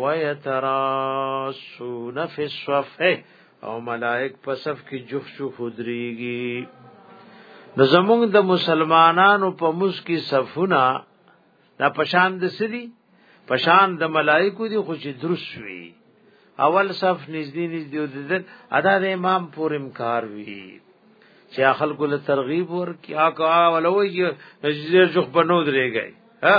ويتراسون في الصف او ملائک په صف کې جوخ شو خدريږي نو زمونږ د مسلمانانو په مس کې صفونه دا پشان د سدي پشان د ملائکو دي خو چې درس وي اول صف نږدې نږدې د ادا د امام پور امکار وي چې خلکو له ترغیب ورکیا کا ولوي چې نږدې جوخ بنو درېږي ها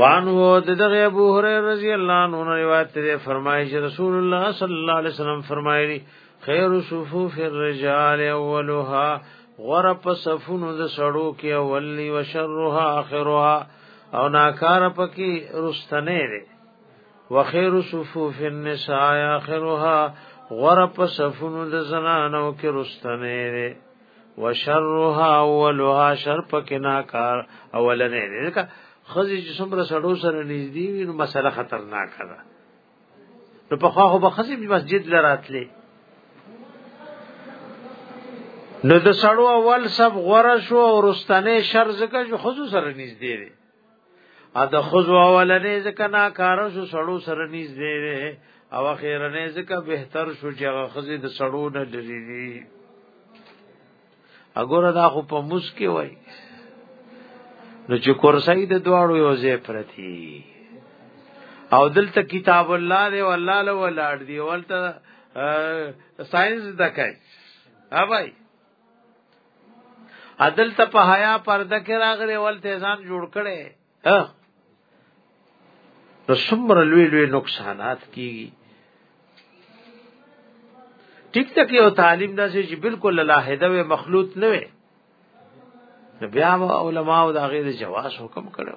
وانه د دغه ابو هريره رضی الله عنه روایت دی فرمایي چې رسول الله صلی الله علیه وسلم فرمایلی خیر صفوف الرجال اولها غره په صفونو د سړو کې اولی او شرها اخرها او ناکار پکې رستنه لري وخیر صفوف النساء اخرها غره په صفونو د زنانو کې رستنه لري وشرها اولها شر پکې ناکار اولنې ځکه خزي چې څومره سړو سره نږدې وي نو مسله خطرناک ده نو په خو خو به خزي په مسجد لراتلې نو د سړو اول سب غره شو او رستنه شر زکه جو خزو سره نږدې دي ا د خزو اولنې ځکه نا کار شو سړو سره نږدې وي او اخیرنې ځکه بهتر شو چې هغه خزې د سړو نه لري دي اګوره دا خو په مسکی وای نو چې کورسای د دواړو یو ځای پرتی او دلته کتاب الله دی او الله له ولاړ دی ولته ساينس دکای اوبای عدل ته په حیا پرده کې راغلي ولته ځان جوړ کړي ها نو څومره لوی لوی نقصانات کیږي ټیک ټک یو تعلیم داسې چې بالکل لاهده و مخلوط نه وي بیا علماء او د غیر جواز حکم کړو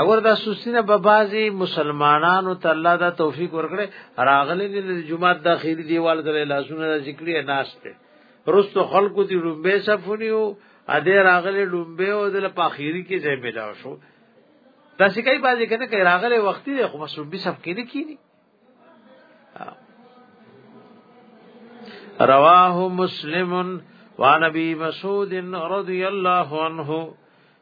اگر دا سستینه به بازي مسلمانانو ته الله دا توفیق ورکړي راغلي د جمعه داخلي دیوال سره لاسونه ذکرې ناشته رستو خلقو دی لومبه صفونی او ا دې راغلي لومبه او د پاخيري کې ځای ملاو شو دا څه کوي بازي کنه کوي راغلي وختي دی خو مسلوب به صف کې نه کینی رواه مسلم وعن ابي مسعود رضي الله عنه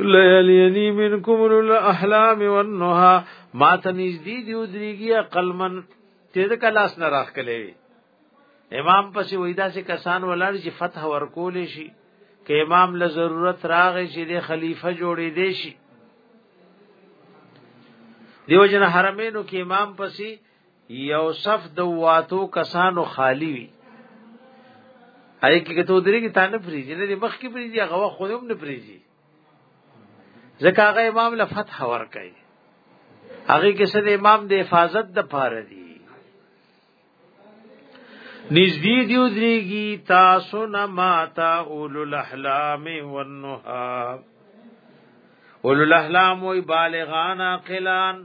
لیلی من کمر الاحلام والنها ما ته نږدې دی او درېږي قلمن ته د کلاس نه راخلې امام پسې وېدا سي کسان ولاړ چې فتح ورکول شي کې امام له ضرورت راغی چې د خلیفہ جوړې دی شي دیو جن حرمینو کې امام پسې یو صف د واتو کسانو خالی وي هغه کې ته درې کې تانه فریزي نه مخ کې فریزي هغه خو هم نه فریزي ځکه هغه امام له فتح ور کوي هغه کې سره امام د حفاظت د پاره دی نزدی دیو دریگی تاسو نماتا اولو الاحلام والنها اولو الاحلام وی بالغان اقلان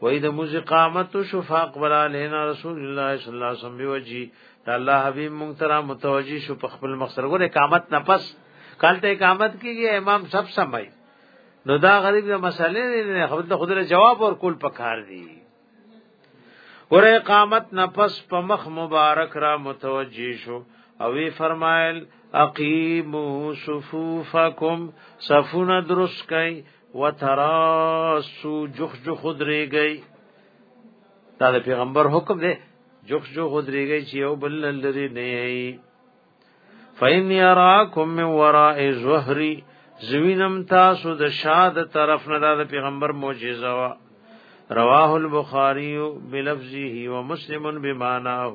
وای د موزي قامت شو فاقبل علينا رسول الله صلی الله علیه وسلم بوجي د الله حبيب مونترا متوجي شو په خپل مقصد ګره قامت نه پس کالته قامت کیږي امام سب سمای نو دا غریب د مسلې نه خپل د خدای جواب ور کول پکار دی ور اقامت نفس په مخ مبارک را متوجی شو او وی فرمایل اقیمو صفوفکم صفون درست کئ وتراسو جخ جخ درېږي دا د پیغمبر حکم دی جخ جخ درېږي چې یو بل لري نه یي فین یراکم من وراء زهری زوینم تاسو د شاد طرف نه د پیغمبر معجزه وا رواه البخاری بلفظه ومسلم بمعناه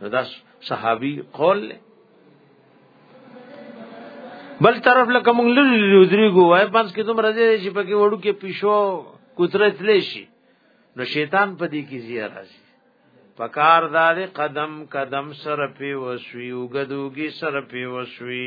نو دا صحابي قول بل طرف لکه مونږ لږ درې ګوای پنځ کې دوم راځي چې پکې وړو کې پښو کوتره تلې شي نو شیطان په دې کې زیه راځي پکار دار قدم قدم سر پی وسوی وګدوګي سر پی وسوی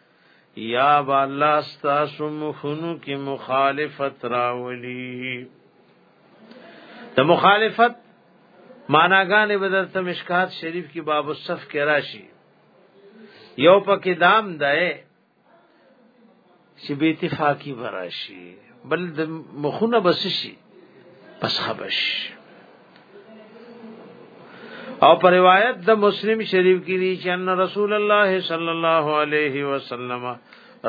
یا با الله ستاسو مخونو کې مخالفت راولي د مخالفت معناګانې به درته مشکات شریف کې باب الصف کې راشي یو پکې دام دی چې به اتفاقی براشي بل د مخونه بس شي بس خبش او پر روایت د مسلم شریف کې دي چې ان رسول الله صلی الله علیه وسلم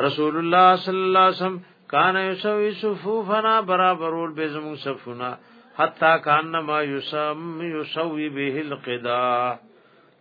رسول الله صلی الله علیه وسلم کان یسوی صفوفنا برابرول به زمون صفونه حتا کان ما یسم یسوی به القدا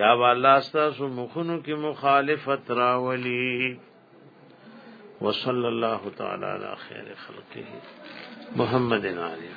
یا والله تاسو مخونو کې مخالفت راولي وصلی الله تعالی علی خیر خلقه محمد علیه